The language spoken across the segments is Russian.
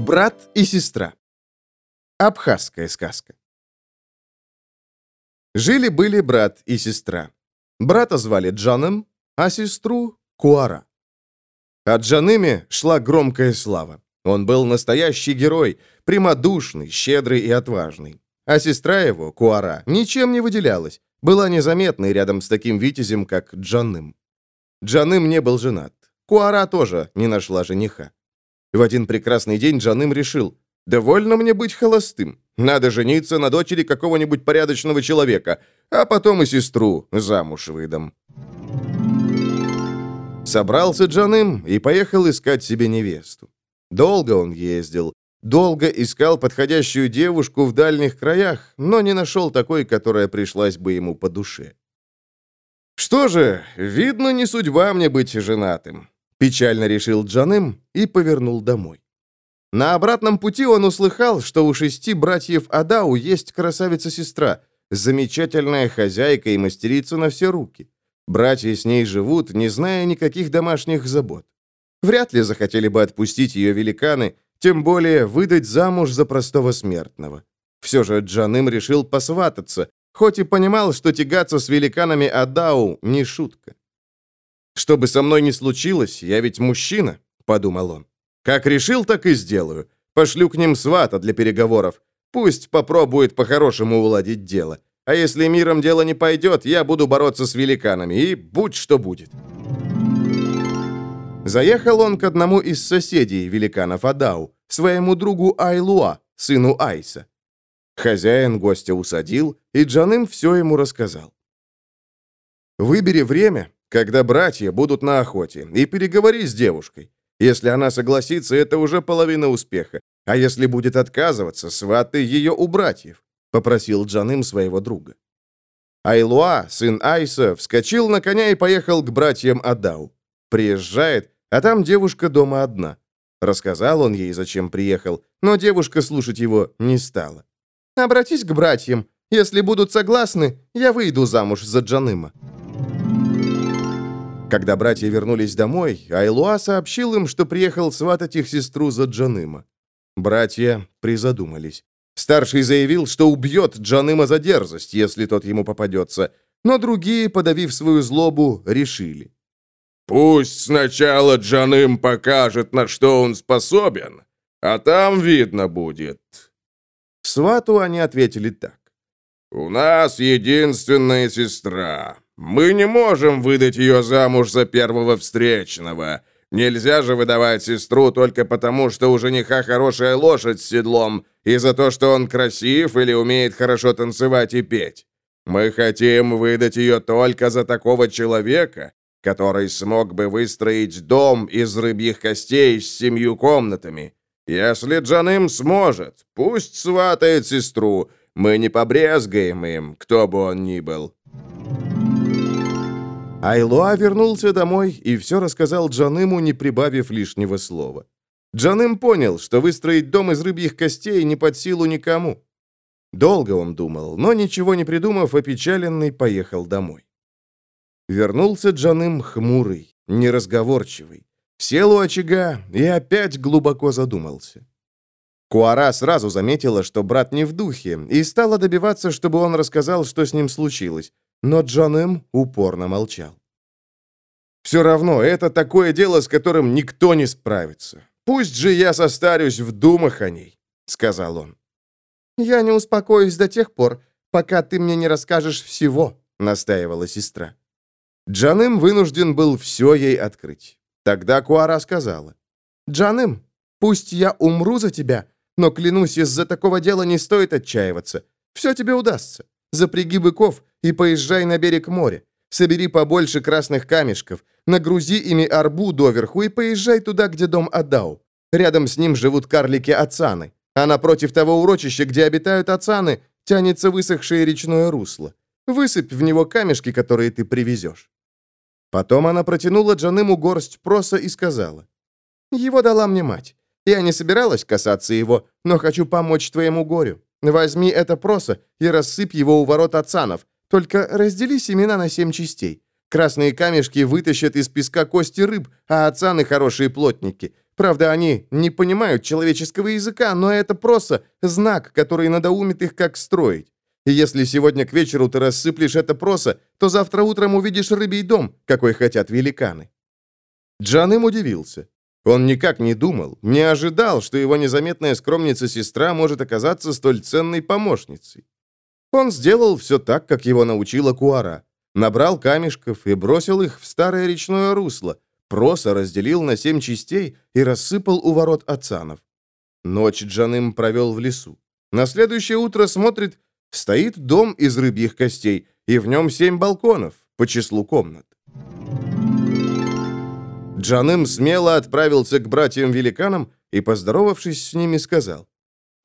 Брат и сестра. Абхазская сказка. Жили-были брат и сестра. Брата звали Джаnem, а сестру — Куара. От Джаными шла громкая слава. Он был настоящий герой, прямодушный, щедрый и отважный. А сестра его, Куара, ничем не выделялась, была незаметной рядом с таким витязем, как Джаным. Джаным не был женат. Куара тоже не нашла жениха. В один прекрасный день Джаным решил, «Довольно мне быть холостым. Надо жениться на дочери какого-нибудь порядочного человека, а потом и сестру замуж выдам». Собрался Джаным и поехал искать себе невесту. Долго он ездил, долго искал подходящую девушку в дальних краях, но не нашел такой, которая пришлась бы ему по душе. «Что же, видно, не судьба мне быть женатым. Печально решил Джаным и повернул домой. На обратном пути он услыхал, что у шести братьев Адау есть красавица-сестра, замечательная хозяйка и мастерица на все руки. Братья с ней живут, не зная никаких домашних забот. Вряд ли захотели бы отпустить ее великаны, тем более выдать замуж за простого смертного. Все же Джаным решил посвататься, хоть и понимал, что тягаться с великанами Адау не шутка. «Что бы со мной ни случилось, я ведь мужчина», — подумал он. «Как решил, так и сделаю. Пошлю к ним свата для переговоров. Пусть попробует по-хорошему уладить дело. А если миром дело не пойдет, я буду бороться с великанами, и будь что будет». Заехал он к одному из соседей великанов Адау, своему другу Айлуа, сыну Айса. Хозяин гостя усадил, и Джаным все ему рассказал. «Выбери время, когда братья будут на охоте, и переговори с девушкой. Если она согласится, это уже половина успеха. А если будет отказываться, сваты ее у братьев», — попросил Джаным своего друга. Айлуа, сын Айса, вскочил на коня и поехал к братьям Адау. Приезжает, а там девушка дома одна. Рассказал он ей, зачем приехал, но девушка слушать его не стала. «Обратись к братьям. Если будут согласны, я выйду замуж за Джаныма». Когда братья вернулись домой, Айлуа сообщил им, что приехал сватать их сестру за Джаныма. Братья призадумались. Старший заявил, что убьет Джаныма за дерзость, если тот ему попадется, но другие, подавив свою злобу, решили. «Пусть сначала Джаным покажет, на что он способен, а там видно будет». Свату они ответили так. «У нас единственная сестра. Мы не можем выдать ее замуж за первого встречного. Нельзя же выдавать сестру только потому, что у жениха хорошая лошадь с седлом, и за то, что он красив или умеет хорошо танцевать и петь. Мы хотим выдать ее только за такого человека, который смог бы выстроить дом из рыбьих костей с семью комнатами. Если Джаным сможет, пусть сватает сестру, мы не побрезгаем им, кто бы он ни был». Айлуа вернулся домой и все рассказал Джаныму, не прибавив лишнего слова. Джаным понял, что выстроить дом из рыбьих костей не под силу никому. Долго он думал, но ничего не придумав, опечаленный поехал домой. Вернулся Джаным хмурый, неразговорчивый. Сел у очага и опять глубоко задумался. Куара сразу заметила, что брат не в духе, и стала добиваться, чтобы он рассказал, что с ним случилось, но Джаным упорно молчал. «Все равно, это такое дело, с которым никто не справится. Пусть же я состарюсь в думах о ней», — сказал он. «Я не успокоюсь до тех пор, пока ты мне не расскажешь всего», — настаивала сестра. Джаным вынужден был все ей открыть. Тогда Куара сказала. «Джаным, пусть я умру за тебя, но, клянусь, из-за такого дела не стоит отчаиваться. Все тебе удастся. Запряги быков и поезжай на берег моря. Собери побольше красных камешков, нагрузи ими арбу доверху и поезжай туда, где дом Адау. Рядом с ним живут карлики-ацаны, а напротив того урочища, где обитают ацаны, тянется высохшее речное русло. Высыпь в него камешки, которые ты привезешь». Потом она протянула Джаныму горсть проса и сказала, «Его дала мне мать. Я не собиралась касаться его, но хочу помочь твоему горю. Возьми это проса и рассыпь его у ворот ацанов, только раздели семена на семь частей. Красные камешки вытащат из песка кости рыб, а ацаны хорошие плотники. Правда, они не понимают человеческого языка, но это просто знак, который надоумит их, как строить. И если сегодня к вечеру ты рассыплешь это проса, то завтра утром увидишь рыбий дом, какой хотят великаны». Джаным удивился. Он никак не думал, не ожидал, что его незаметная скромница-сестра может оказаться столь ценной помощницей. Он сделал все так, как его научила Куара. Набрал камешков и бросил их в старое речное русло. Проса разделил на семь частей и рассыпал у ворот Ацанов. Ночь Джаным провел в лесу. На следующее утро смотрит, стоит дом из рыбьих костей, и в нем семь балконов по числу комнат. Джаным смело отправился к братьям-великанам и, поздоровавшись с ними, сказал,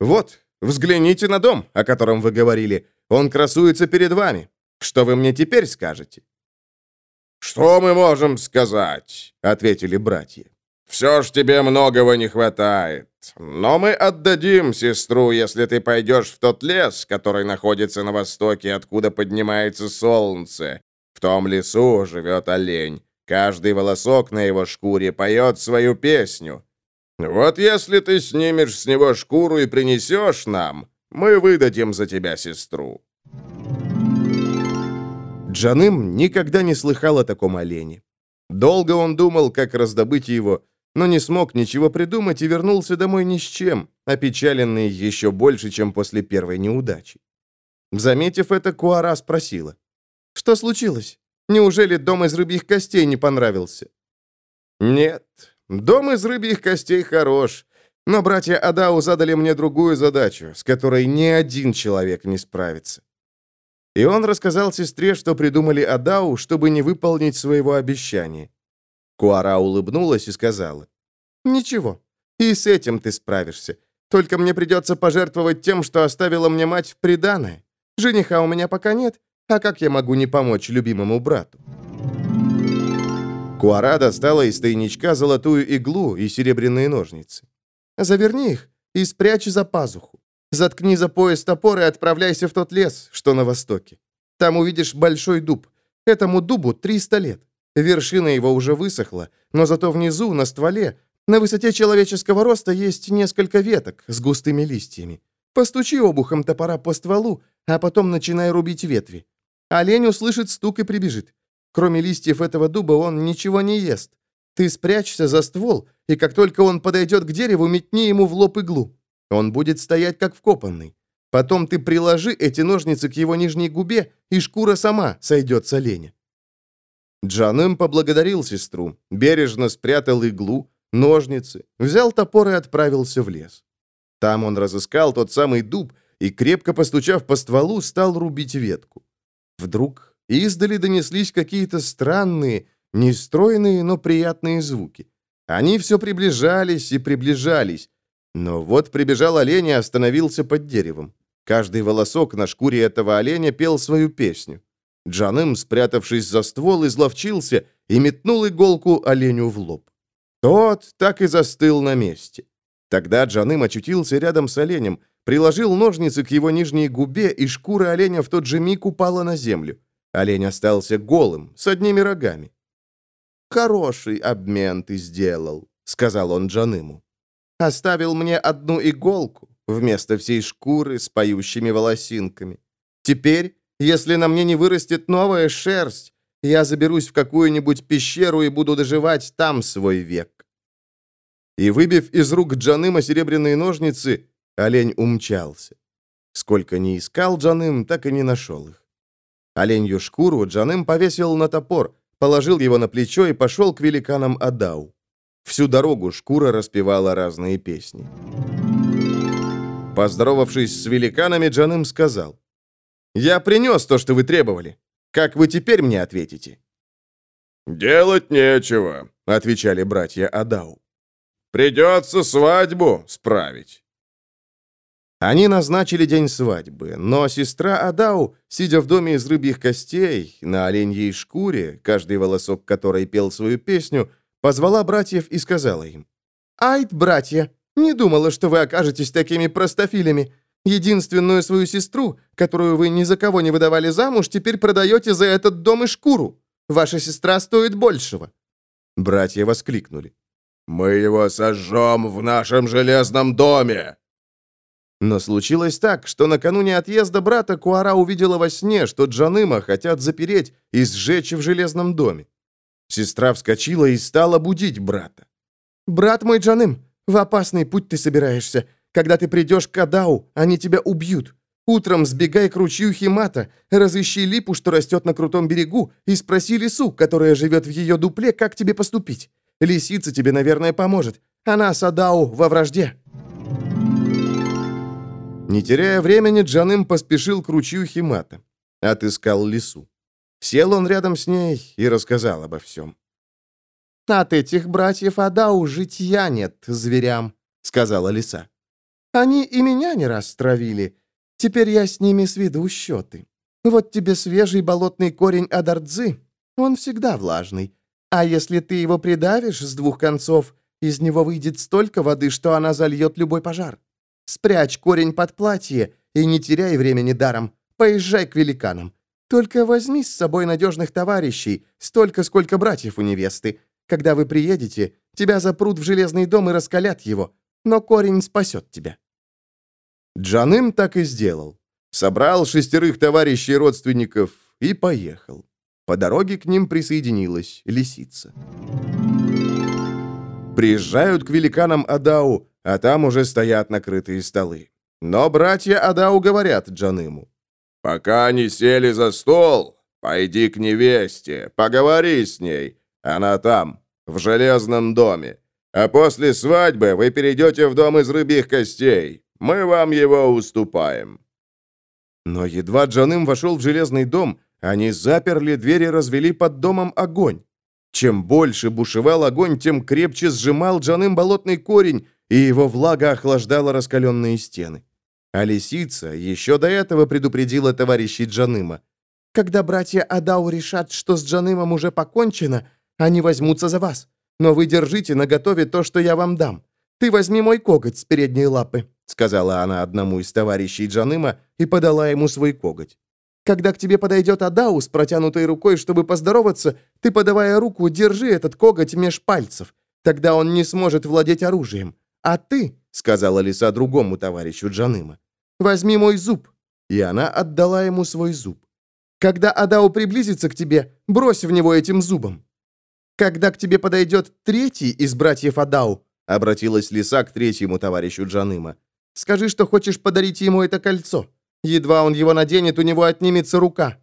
«Вот, взгляните на дом, о котором вы говорили. Он красуется перед вами. Что вы мне теперь скажете?» «Что мы можем сказать?» — ответили братья. «Все ж тебе многого не хватает. Но мы отдадим сестру, если ты пойдешь в тот лес, который находится на востоке, откуда поднимается солнце. В том лесу живет олень. Каждый волосок на его шкуре поет свою песню. Вот если ты снимешь с него шкуру и принесешь нам, мы выдадим за тебя сестру». Джаным никогда не слыхал о таком олене. Долго он думал, как раздобыть его, но не смог ничего придумать и вернулся домой ни с чем, опечаленный еще больше, чем после первой неудачи. Заметив это, Куара спросила. «Что случилось? Неужели дом из рыбьих костей не понравился?» «Нет, дом из рыбьих костей хорош, но братья Адау задали мне другую задачу, с которой ни один человек не справится. И он рассказал сестре, что придумали Адау, чтобы не выполнить своего обещания. Куара улыбнулась и сказала, «Ничего, и с этим ты справишься. Только мне придется пожертвовать тем, что оставила мне мать в приданое. Жениха у меня пока нет, а как я могу не помочь любимому брату?» Куара достала из тайничка золотую иглу и серебряные ножницы. «Заверни их и спрячь за пазуху. Заткни за пояс топор и отправляйся в тот лес, что на востоке. Там увидишь большой дуб. Этому дубу 300 лет. Вершина его уже высохла, но зато внизу, на стволе, на высоте человеческого роста есть несколько веток с густыми листьями. Постучи обухом топора по стволу, а потом начинай рубить ветви. Олень услышит стук и прибежит. Кроме листьев этого дуба он ничего не ест. Ты спрячься за ствол, и как только он подойдет к дереву, метни ему в лоб иглу. Он будет стоять как вкопанный. Потом ты приложи эти ножницы к его нижней губе, и шкура сама сойдет с оленя». Джаным поблагодарил сестру, бережно спрятал иглу, ножницы, взял топор и отправился в лес. Там он разыскал тот самый дуб и, крепко постучав по стволу, стал рубить ветку. Вдруг издали донеслись какие-то странные, нестройные, но приятные звуки. Они все приближались и приближались, но вот прибежал олень и остановился под деревом. Каждый волосок на шкуре этого оленя пел свою песню. Джаным, спрятавшись за ствол, изловчился и метнул иголку оленю в лоб. Тот так и застыл на месте. Тогда Джаным очутился рядом с оленем, приложил ножницы к его нижней губе, и шкура оленя в тот же миг упала на землю. Олень остался голым, с одними рогами. «Хороший обмен ты сделал», — сказал он Джаныму. Оставил мне одну иголку вместо всей шкуры с поющими волосинками. Теперь, если на мне не вырастет новая шерсть, я заберусь в какую-нибудь пещеру и буду доживать там свой век». И, выбив из рук Джаныма серебряные ножницы, олень умчался. Сколько ни искал Джаным, так и не нашел их. Оленью шкуру Джаным повесил на топор, положил его на плечо и пошел к великанам Адау. Всю дорогу шкура распевала разные песни. Поздоровавшись с великанами, Джаным сказал, «Я принес то, что вы требовали. Как вы теперь мне ответите?» «Делать нечего», — отвечали братья Адау. «Придется свадьбу справить». Они назначили день свадьбы, но сестра Адау, сидя в доме из рыбьих костей, на оленьей шкуре, каждый волосок которой пел свою песню, Позвала братьев и сказала им. «Айд, братья, не думала, что вы окажетесь такими простофилями. Единственную свою сестру, которую вы ни за кого не выдавали замуж, теперь продаете за этот дом и шкуру. Ваша сестра стоит большего». Братья воскликнули. Мы его сожжем в нашем железном доме!» Но случилось так, что накануне отъезда брата Куара увидела во сне, что Джаныма хотят запереть и сжечь в железном доме. Сестра вскочила и стала будить брата. «Брат мой Джаным, в опасный путь ты собираешься. Когда ты придешь к Адау, они тебя убьют. Утром сбегай к ручью Химата, разыщи липу, что растет на крутом берегу, и спроси лису, которая живет в ее дупле, как тебе поступить. Лисица тебе, наверное, поможет. Она с Адау во вражде». Не теряя времени, Джаным поспешил к ручью Химата. Отыскал лису. Сел он рядом с ней и рассказал обо всем. «От этих братьев Адау житья нет зверям», — сказала лиса. «Они и меня не раз травили. Теперь я с ними сведу счеты. Вот тебе свежий болотный корень Адарцзы. Он всегда влажный. А если ты его придавишь с двух концов, из него выйдет столько воды, что она зальет любой пожар. Спрячь корень под платье и не теряй времени даром. Поезжай к великанам. Только возьми с собой надежных товарищей, столько, сколько братьев у невесты. Когда вы приедете, тебя запрут в железный дом и раскалят его, но корень спасет тебя». Джаным так и сделал. Собрал шестерых товарищей и родственников и поехал. По дороге к ним присоединилась лисица. Приезжают к великанам Адау, а там уже стоят накрытые столы. Но братья Адау говорят Джаныму. «Пока не сели за стол, пойди к невесте, поговори с ней. Она там, в железном доме. А после свадьбы вы перейдете в дом из рыбьих костей. Мы вам его уступаем». Но едва Джаным вошел в железный дом, они заперли дверь и развели под домом огонь. Чем больше бушевал огонь, тем крепче сжимал Джаным болотный корень, и его влага охлаждала раскаленные стены. А лисица еще до этого предупредила товарищей Джаныма. «Когда братья Адау решат, что с Джанымом уже покончено, они возьмутся за вас. Но вы держите наготове то, что я вам дам. Ты возьми мой коготь с передней лапы», сказала она одному из товарищей Джаныма и подала ему свой коготь. «Когда к тебе подойдет Адау с протянутой рукой, чтобы поздороваться, ты, подавая руку, держи этот коготь меж пальцев. Тогда он не сможет владеть оружием. А ты, — сказала лиса другому товарищу Джаныма, — возьми мой зуб. И она отдала ему свой зуб. Когда Адау приблизится к тебе, брось в него этим зубом. Когда к тебе подойдет третий из братьев Адау, — обратилась лиса к третьему товарищу Джаныма, — скажи, что хочешь подарить ему это кольцо. Едва он его наденет, у него отнимется рука.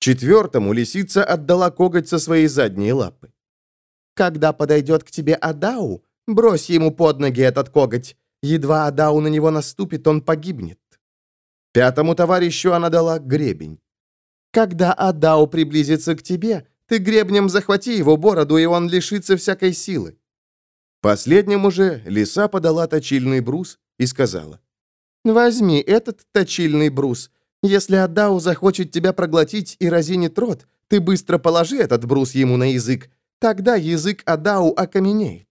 Четвертому лисица отдала коготь со своей задней лапы. Когда подойдет к тебе Адау, Брось ему под ноги этот коготь. Едва Адау на него наступит, он погибнет. Пятому товарищу она дала гребень. Когда Адау приблизится к тебе, ты гребнем захвати его бороду, и он лишится всякой силы. Последнему же лиса подала точильный брус и сказала. «Возьми этот точильный брус. Если Адау захочет тебя проглотить и разинит рот, ты быстро положи этот брус ему на язык. Тогда язык Адау окаменеет.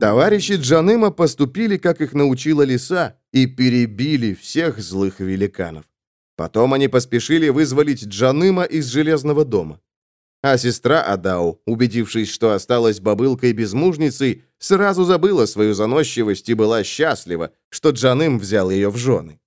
Товарищи Джаныма поступили, как их научила лиса, и перебили всех злых великанов. Потом они поспешили вызволить Джаныма из железного дома. А сестра Адау, убедившись, что осталась бабылкой-безмужницей, сразу забыла свою заносчивость и была счастлива, что Джаным взял ее в жены.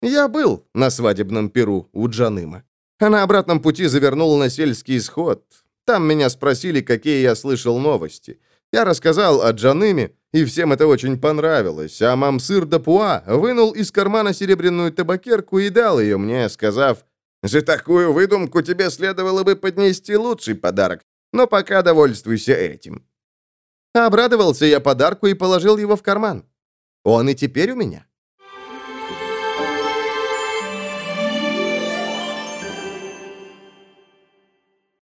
Я был на свадебном перу у Джаныма. А на обратном пути завернул на сельский сход. Там меня спросили, какие я слышал новости — я рассказал о Джаныме, и всем это очень понравилось, а мамсыр Дапуа вынул из кармана серебряную табакерку и дал ее мне, сказав, «За такую выдумку тебе следовало бы поднести лучший подарок, но пока довольствуйся этим». Обрадовался я подарку и положил его в карман. Он и теперь у меня.